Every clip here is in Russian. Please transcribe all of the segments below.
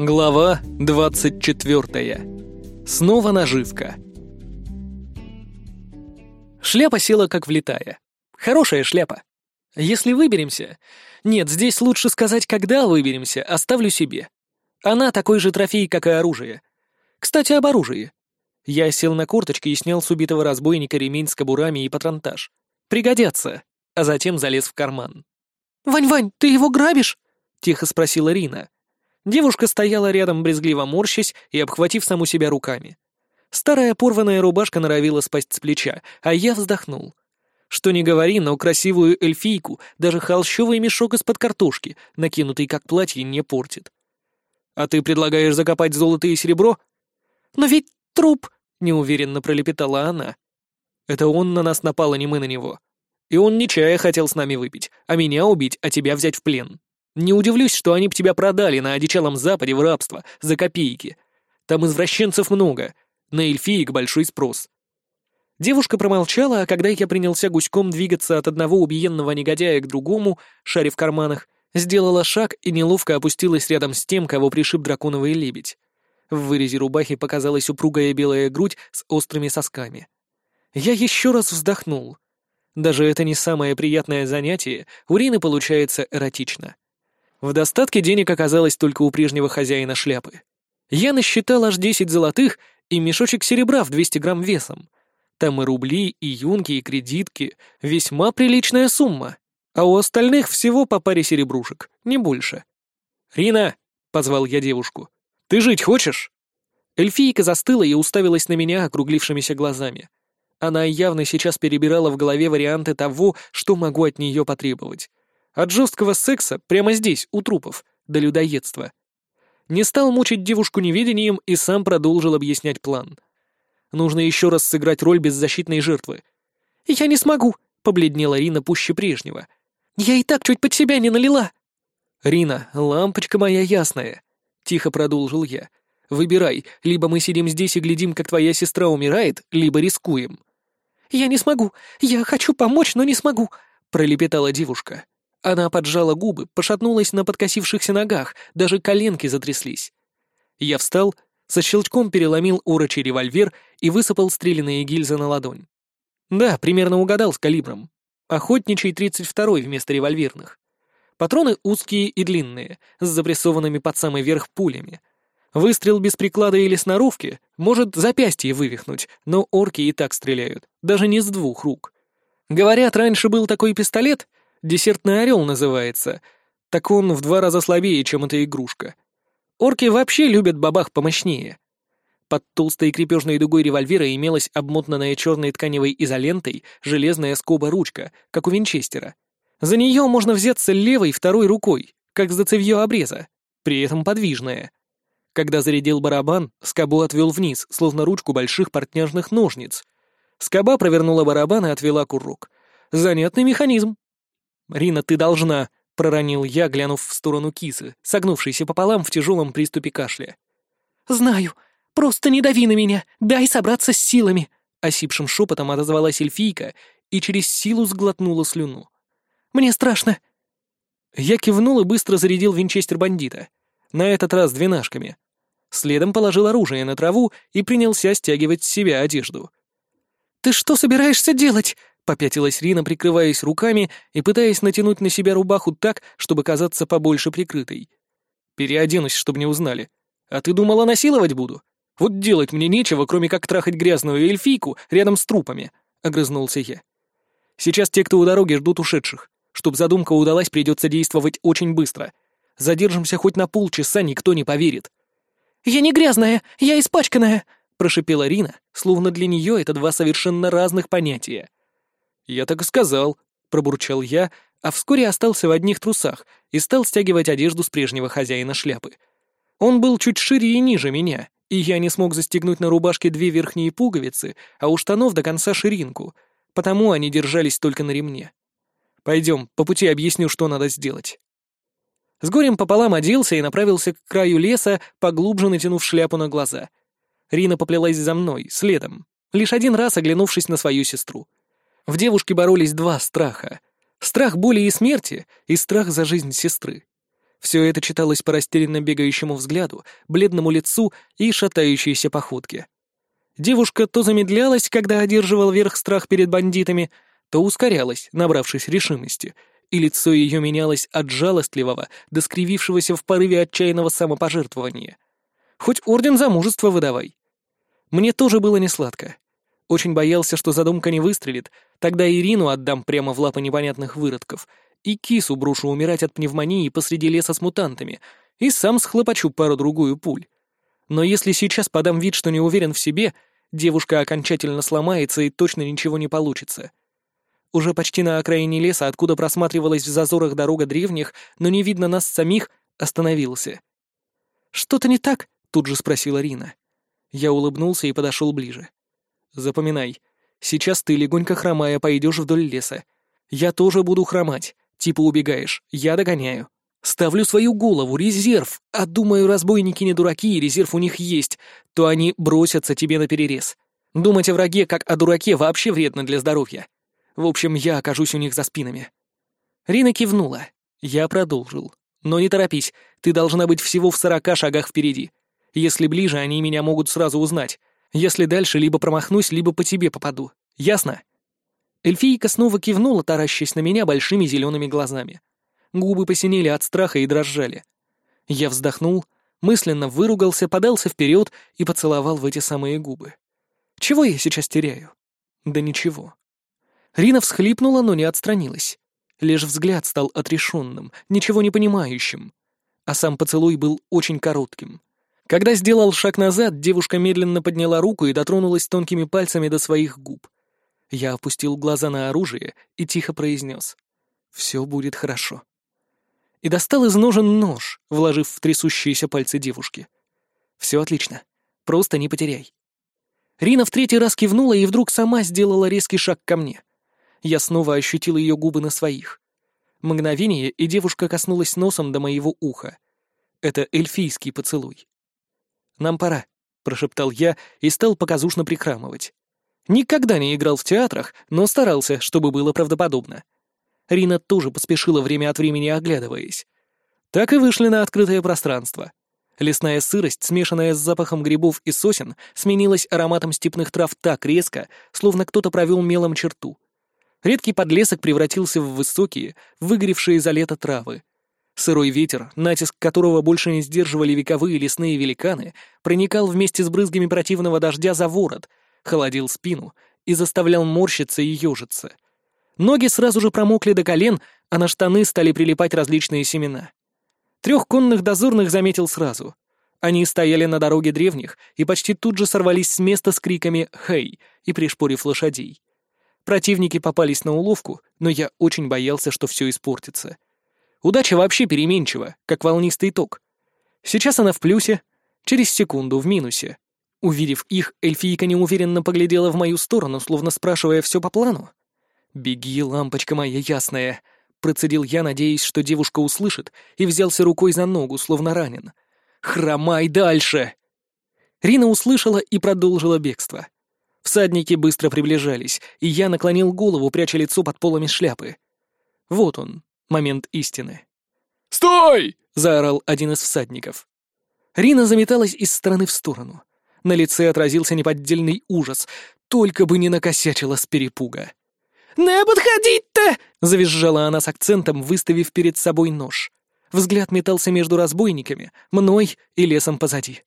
Глава 24. Снова наживка. Шляпа села как влетая. Хорошая шляпа. Если выберемся... Нет, здесь лучше сказать, когда выберемся, оставлю себе. Она такой же трофей, как и оружие. Кстати, об оружии. Я сел на корточки и снял с убитого разбойника ремень с кобурами и патронтаж. Пригодятся. А затем залез в карман. «Вань-Вань, ты его грабишь?» — тихо спросила Рина. Девушка стояла рядом, брезгливо морщась и обхватив саму себя руками. Старая порванная рубашка норовила спасть с плеча, а я вздохнул. Что ни говори, но красивую эльфийку даже холщовый мешок из-под картошки, накинутый как платье, не портит. «А ты предлагаешь закопать золото и серебро?» «Но ведь труп!» — неуверенно пролепетала она. «Это он на нас напал, а не мы на него. И он не чая хотел с нами выпить, а меня убить, а тебя взять в плен. Не удивлюсь, что они б тебя продали на одичалом Западе в рабство за копейки. Там извращенцев много, на эльфиек большой спрос. Девушка промолчала, а когда я принялся гуськом двигаться от одного убиенного негодяя к другому, шаря в карманах, сделала шаг и неловко опустилась рядом с тем, кого пришиб драконовый лебедь. В вырезе рубахи показалась упругая белая грудь с острыми сосками. Я еще раз вздохнул. Даже это не самое приятное занятие, у Рины получается эротично. В достатке денег оказалось только у прежнего хозяина шляпы. Я насчитал аж 10 золотых и мешочек серебра в 200 грамм весом. Там и рубли, и юнки, и кредитки. Весьма приличная сумма. А у остальных всего по паре серебрушек, не больше. «Рина!» — позвал я девушку. «Ты жить хочешь?» Эльфийка застыла и уставилась на меня округлившимися глазами. Она явно сейчас перебирала в голове варианты того, что могу от нее потребовать. От жесткого секса прямо здесь, у трупов, до людоедства. Не стал мучить девушку неведением и сам продолжил объяснять план. Нужно еще раз сыграть роль беззащитной жертвы. «Я не смогу», — побледнела Рина пуще прежнего. «Я и так чуть под себя не налила». «Рина, лампочка моя ясная», — тихо продолжил я. «Выбирай, либо мы сидим здесь и глядим, как твоя сестра умирает, либо рискуем». «Я не смогу. Я хочу помочь, но не смогу», — пролепетала девушка. Она поджала губы, пошатнулась на подкосившихся ногах, даже коленки затряслись. Я встал, со щелчком переломил урочий револьвер и высыпал стреляные гильзы на ладонь. Да, примерно угадал с калибром. Охотничий 32-й вместо револьверных. Патроны узкие и длинные, с запрессованными под самый верх пулями. Выстрел без приклада или сноровки может запястье вывихнуть, но орки и так стреляют, даже не с двух рук. Говорят, раньше был такой пистолет, Десертный орел называется. Так он в два раза слабее, чем эта игрушка. Орки вообще любят бабах помощнее. Под толстой крепежной дугой револьвера имелась обмотанная черной тканевой изолентой железная скоба-ручка, как у винчестера. За нее можно взяться левой второй рукой, как за цевьё обреза, при этом подвижная. Когда зарядил барабан, скобу отвел вниз, словно ручку больших портняжных ножниц. Скоба провернула барабан и отвела курок. Занятный механизм. «Рина, ты должна», — проронил я, глянув в сторону кисы, согнувшейся пополам в тяжелом приступе кашля. «Знаю. Просто не дави на меня. Дай собраться с силами», — осипшим шепотом отозвалась эльфийка и через силу сглотнула слюну. «Мне страшно». Я кивнул и быстро зарядил винчестер бандита. На этот раз двенашками. Следом положил оружие на траву и принялся стягивать с себя одежду. «Ты что собираешься делать?» Попятилась Рина, прикрываясь руками и пытаясь натянуть на себя рубаху так, чтобы казаться побольше прикрытой. «Переоденусь, чтобы не узнали. А ты думала, насиловать буду? Вот делать мне нечего, кроме как трахать грязную эльфийку рядом с трупами», — огрызнулся я. «Сейчас те, кто у дороги, ждут ушедших. Чтоб задумка удалась, придется действовать очень быстро. Задержимся хоть на полчаса, никто не поверит». «Я не грязная, я испачканная», — прошипела Рина, словно для нее это два совершенно разных понятия. «Я так и сказал», — пробурчал я, а вскоре остался в одних трусах и стал стягивать одежду с прежнего хозяина шляпы. Он был чуть шире и ниже меня, и я не смог застегнуть на рубашке две верхние пуговицы, а у штанов до конца ширинку, потому они держались только на ремне. Пойдем, по пути объясню, что надо сделать. С горем пополам оделся и направился к краю леса, поглубже натянув шляпу на глаза. Рина поплелась за мной, следом, лишь один раз оглянувшись на свою сестру. В девушке боролись два страха. Страх боли и смерти и страх за жизнь сестры. Все это читалось по растерянно бегающему взгляду, бледному лицу и шатающейся походке. Девушка то замедлялась, когда одерживал верх страх перед бандитами, то ускорялась, набравшись решимости, и лицо ее менялось от жалостливого до скривившегося в порыве отчаянного самопожертвования. Хоть орден за мужество выдавай. Мне тоже было несладко. Очень боялся, что задумка не выстрелит, тогда Ирину отдам прямо в лапы непонятных выродков, и кису брошу умирать от пневмонии посреди леса с мутантами, и сам схлопочу пару-другую пуль. Но если сейчас подам вид, что не уверен в себе, девушка окончательно сломается и точно ничего не получится. Уже почти на окраине леса, откуда просматривалась в зазорах дорога древних, но не видно нас самих, остановился. «Что-то не так?» — тут же спросила Рина. Я улыбнулся и подошел ближе. «Запоминай, сейчас ты, легонько хромая, пойдешь вдоль леса. Я тоже буду хромать, типа убегаешь, я догоняю. Ставлю свою голову, резерв, а думаю, разбойники не дураки и резерв у них есть, то они бросятся тебе на перерез. Думать о враге, как о дураке, вообще вредно для здоровья. В общем, я окажусь у них за спинами». Рина кивнула. Я продолжил. «Но не торопись, ты должна быть всего в сорока шагах впереди. Если ближе, они меня могут сразу узнать. Если дальше, либо промахнусь, либо по тебе попаду. Ясно?» Эльфийка снова кивнула, таращась на меня большими зелеными глазами. Губы посинели от страха и дрожали. Я вздохнул, мысленно выругался, подался вперед и поцеловал в эти самые губы. Чего я сейчас теряю? Да ничего. Рина всхлипнула, но не отстранилась. Лишь взгляд стал отрешенным, ничего не понимающим. А сам поцелуй был очень коротким. Когда сделал шаг назад, девушка медленно подняла руку и дотронулась тонкими пальцами до своих губ. Я опустил глаза на оружие и тихо произнес. «Все будет хорошо». И достал из ножен нож, вложив в трясущиеся пальцы девушки. «Все отлично. Просто не потеряй». Рина в третий раз кивнула и вдруг сама сделала резкий шаг ко мне. Я снова ощутил ее губы на своих. Мгновение, и девушка коснулась носом до моего уха. Это эльфийский поцелуй. «Нам пора», — прошептал я и стал показушно прихрамывать. Никогда не играл в театрах, но старался, чтобы было правдоподобно. Рина тоже поспешила время от времени оглядываясь. Так и вышли на открытое пространство. Лесная сырость, смешанная с запахом грибов и сосен, сменилась ароматом степных трав так резко, словно кто-то провел мелом черту. Редкий подлесок превратился в высокие, выгоревшие за лето травы. Сырой ветер, натиск которого больше не сдерживали вековые лесные великаны, проникал вместе с брызгами противного дождя за ворот, холодил спину и заставлял морщиться и ежиться. Ноги сразу же промокли до колен, а на штаны стали прилипать различные семена. Трех конных дозорных заметил сразу. Они стояли на дороге древних и почти тут же сорвались с места с криками «Хей!» и пришпорив лошадей. Противники попались на уловку, но я очень боялся, что все испортится. Удача вообще переменчива, как волнистый ток. Сейчас она в плюсе, через секунду в минусе. Увидев их, эльфийка неуверенно поглядела в мою сторону, словно спрашивая все по плану. «Беги, лампочка моя ясная!» Процедил я, надеясь, что девушка услышит, и взялся рукой за ногу, словно ранен. «Хромай дальше!» Рина услышала и продолжила бегство. Всадники быстро приближались, и я наклонил голову, пряча лицо под полами шляпы. Вот он, момент истины. «Стой!» — заорал один из всадников. Рина заметалась из стороны в сторону. На лице отразился неподдельный ужас, только бы не накосячила с перепуга. «Не подходить-то!» — завизжала она с акцентом, выставив перед собой нож. Взгляд метался между разбойниками, мной и лесом позади.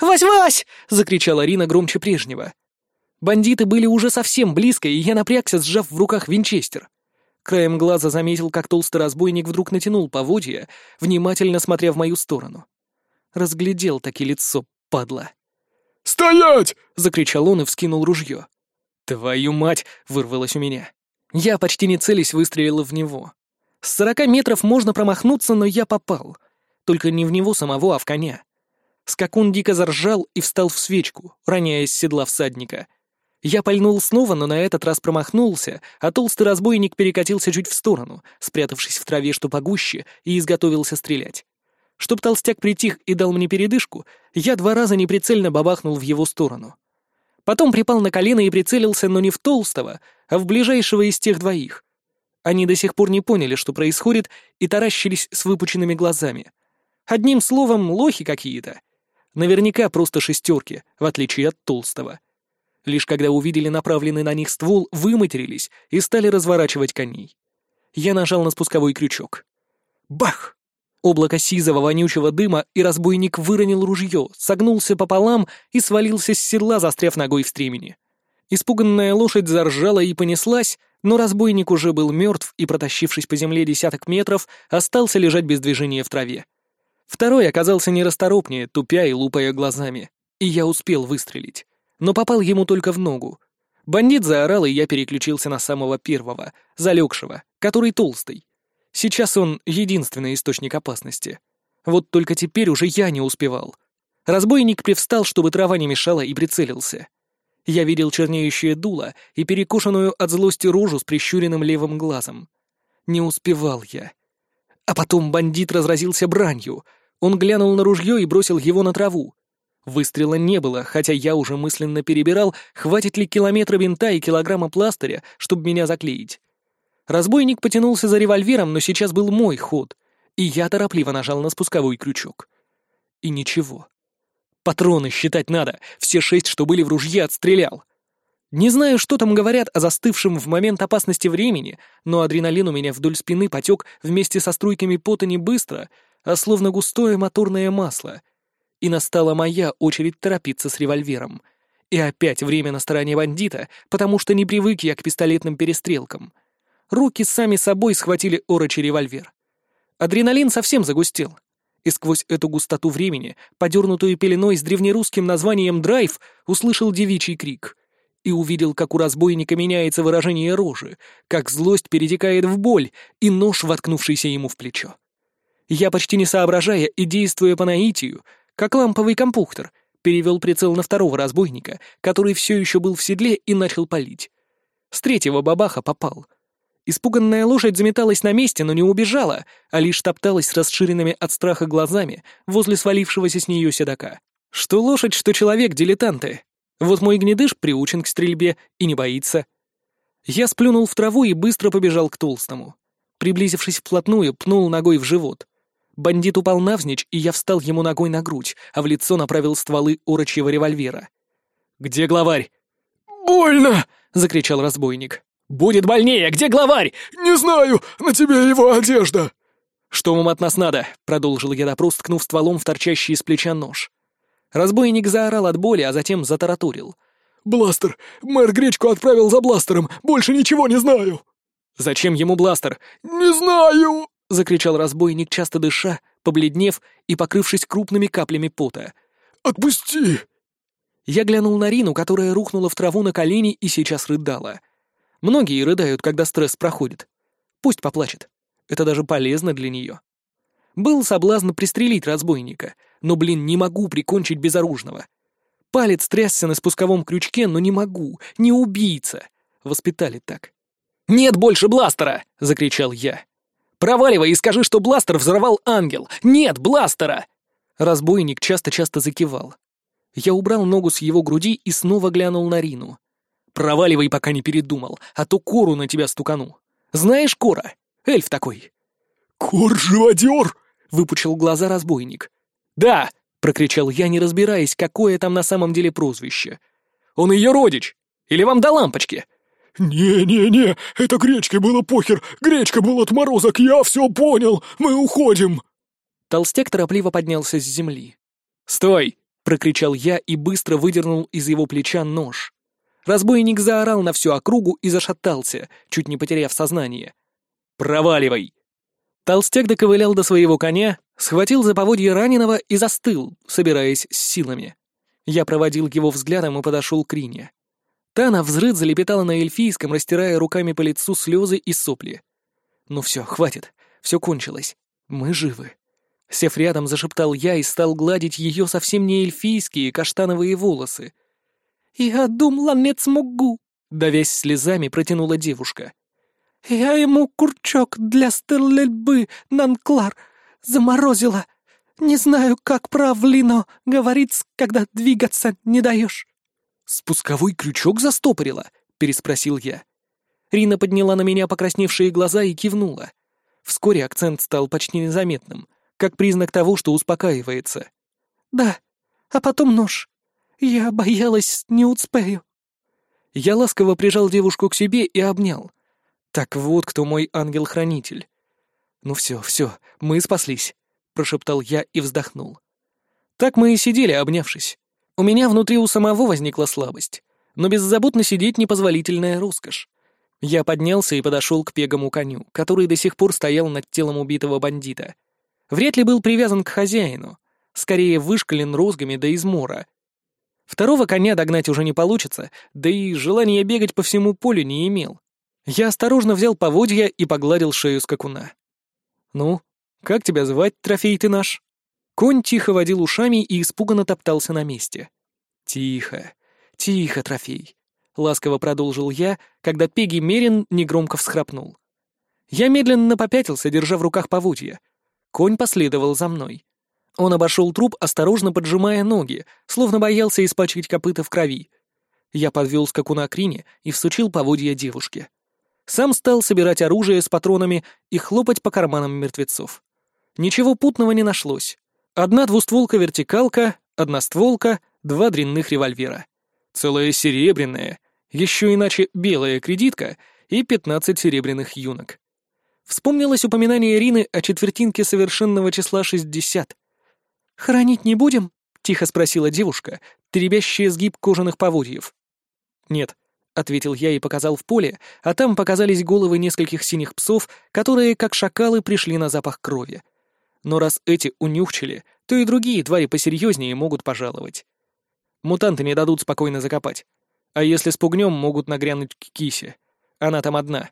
«Вась-Вась!» — закричала Рина громче прежнего. Бандиты были уже совсем близко, и я напрягся, сжав в руках винчестер. Краем глаза заметил, как толстый разбойник вдруг натянул поводья, внимательно смотря в мою сторону. Разглядел таки лицо, падла. «Стоять!» — закричал он и вскинул ружье. «Твою мать!» — вырвалось у меня. Я почти не целясь выстрелил в него. С сорока метров можно промахнуться, но я попал. Только не в него самого, а в коня. Скакун дико заржал и встал в свечку, роняя с седла всадника — я пальнул снова, но на этот раз промахнулся, а толстый разбойник перекатился чуть в сторону, спрятавшись в траве что погуще, и изготовился стрелять. Чтоб толстяк притих и дал мне передышку, я два раза неприцельно бабахнул в его сторону. Потом припал на колено и прицелился, но не в толстого, а в ближайшего из тех двоих. Они до сих пор не поняли, что происходит, и таращились с выпученными глазами. Одним словом, лохи какие-то. Наверняка просто шестерки, в отличие от толстого. Лишь когда увидели направленный на них ствол, выматерились и стали разворачивать коней. Я нажал на спусковой крючок. Бах! Облако сизого вонючего дыма, и разбойник выронил ружье, согнулся пополам и свалился с седла, застряв ногой в стремени. Испуганная лошадь заржала и понеслась, но разбойник уже был мертв и, протащившись по земле десяток метров, остался лежать без движения в траве. Второй оказался нерасторопнее, тупя и лупая глазами, и я успел выстрелить, но попал ему только в ногу. Бандит заорал, и я переключился на самого первого, залегшего, который толстый. Сейчас он единственный источник опасности. Вот только теперь уже я не успевал. Разбойник привстал, чтобы трава не мешала, и прицелился. Я видел чернеющее дуло и перекошенную от злости рожу с прищуренным левым глазом. Не успевал я. А потом бандит разразился бранью. Он глянул на ружье и бросил его на траву. Выстрела не было, хотя я уже мысленно перебирал, хватит ли километра винта и килограмма пластыря, чтобы меня заклеить. Разбойник потянулся за револьвером, но сейчас был мой ход, и я торопливо нажал на спусковой крючок. И ничего. Патроны считать надо, все шесть, что были в ружье, отстрелял. Не знаю, что там говорят о застывшем в момент опасности времени, но адреналин у меня вдоль спины потек вместе со струйками пота не быстро, а словно густое моторное масло. И настала моя очередь торопиться с револьвером. И опять время на стороне бандита, потому что не привык я к пистолетным перестрелкам — Руки сами собой схватили орочий револьвер. Адреналин совсем загустел. И сквозь эту густоту времени, подернутую пеленой с древнерусским названием «драйв», услышал девичий крик. И увидел, как у разбойника меняется выражение рожи, как злость перетекает в боль и нож, воткнувшийся ему в плечо. Я, почти не соображая и действуя по наитию, как ламповый компухтер, перевел прицел на второго разбойника, который все еще был в седле и начал палить. С третьего бабаха попал — Испуганная лошадь заметалась на месте, но не убежала, а лишь топталась с расширенными от страха глазами возле свалившегося с нее седока. Что лошадь, что человек — дилетанты. Вот мой гнедыш приучен к стрельбе и не боится. Я сплюнул в траву и быстро побежал к толстому. Приблизившись вплотную, пнул ногой в живот. Бандит упал навзничь, и я встал ему ногой на грудь, а в лицо направил стволы орочьего револьвера. «Где главарь?» «Больно!» — закричал разбойник. «Будет больнее! Где главарь?» «Не знаю! На тебе его одежда!» «Что вам от нас надо?» — продолжил я допрос, ткнув стволом в торчащий из плеча нож. Разбойник заорал от боли, а затем затараторил. «Бластер! Мэр Гречку отправил за бластером! Больше ничего не знаю!» «Зачем ему бластер?» «Не знаю!» — закричал разбойник, часто дыша, побледнев и покрывшись крупными каплями пота. «Отпусти!» Я глянул на Рину, которая рухнула в траву на колени и сейчас рыдала. Многие рыдают, когда стресс проходит. Пусть поплачет. Это даже полезно для нее. Был соблазн пристрелить разбойника, но, блин, не могу прикончить безоружного. Палец трясся на спусковом крючке, но не могу, не убийца. Воспитали так. «Нет больше бластера!» — закричал я. «Проваливай и скажи, что бластер взорвал ангел! Нет бластера!» Разбойник часто-часто закивал. Я убрал ногу с его груди и снова глянул на Рину. Проваливай, пока не передумал, а то Кору на тебя стукану. Знаешь Кора? Эльф такой». «Кор-живодер!» — выпучил глаза разбойник. «Да!» — прокричал я, не разбираясь, какое там на самом деле прозвище. «Он ее родич! Или вам до лампочки?» «Не-не-не, это гречке было похер, гречка был отморозок, я все понял, мы уходим!» Толстяк торопливо поднялся с земли. «Стой!» — прокричал я и быстро выдернул из его плеча нож. Разбойник заорал на всю округу и зашатался, чуть не потеряв сознание. «Проваливай!» Толстяк доковылял до своего коня, схватил за поводье раненого и застыл, собираясь с силами. Я проводил его взглядом и подошел к Рине. Та на взрыв залепетала на эльфийском, растирая руками по лицу слезы и сопли. «Ну все, хватит, все кончилось. Мы живы». Сев рядом, зашептал я и стал гладить ее совсем не эльфийские каштановые волосы, «Я думала, не смогу», — давясь слезами протянула девушка. «Я ему курчок для стрельбы, Нанклар, заморозила. Не знаю, как правильно говорить, когда двигаться не даешь». «Спусковой крючок застопорила?» — переспросил я. Рина подняла на меня покрасневшие глаза и кивнула. Вскоре акцент стал почти незаметным. как признак того, что успокаивается. «Да, а потом нож. Я боялась, не успею». Я ласково прижал девушку к себе и обнял. Так вот кто мой ангел-хранитель. «Ну все, все, мы спаслись», — прошептал я и вздохнул. Так мы и сидели, обнявшись. У меня внутри у самого возникла слабость, но беззаботно сидеть непозволительная роскошь. Я поднялся и подошел к пегому коню, который до сих пор стоял над телом убитого бандита. Вряд ли был привязан к хозяину, скорее вышкален розгами до измора. Второго коня догнать уже не получится, да и желания бегать по всему полю не имел. Я осторожно взял поводья и погладил шею скакуна. «Ну, как тебя звать, трофей ты наш?» Конь тихо водил ушами и испуганно топтался на месте. «Тихо, тихо, трофей», — ласково продолжил я, когда Пеги Мерин негромко всхрапнул. Я медленно попятился, держа в руках поводья. Конь последовал за мной. Он обошел труп, осторожно поджимая ноги, словно боялся испачкать копыта в крови. Я подвел скакуна к Рине и всучил поводья девушке. Сам стал собирать оружие с патронами и хлопать по карманам мертвецов. Ничего путного не нашлось. Одна двустволка-вертикалка, одна стволка, два дрянных револьвера. Целая серебряная, еще иначе белая кредитка и пятнадцать серебряных юнок. Вспомнилось упоминание Ирины о четвертинке совершенного числа шестьдесят. «Хоронить не будем?» — тихо спросила девушка, требящая сгиб кожаных поводьев. «Нет», — ответил я и показал в поле, а там показались головы нескольких синих псов, которые, как шакалы, пришли на запах крови. Но раз эти унюхчили, то и другие твари посерьезнее могут пожаловать. Мутанты не дадут спокойно закопать. А если спугнем, могут нагрянуть к кисе. Она там одна.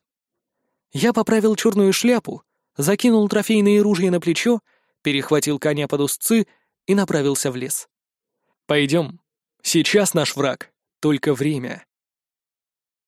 Я поправил черную шляпу, закинул трофейные ружья на плечо, перехватил коня под узцы и направился в лес. «Пойдем. Сейчас наш враг. Только время».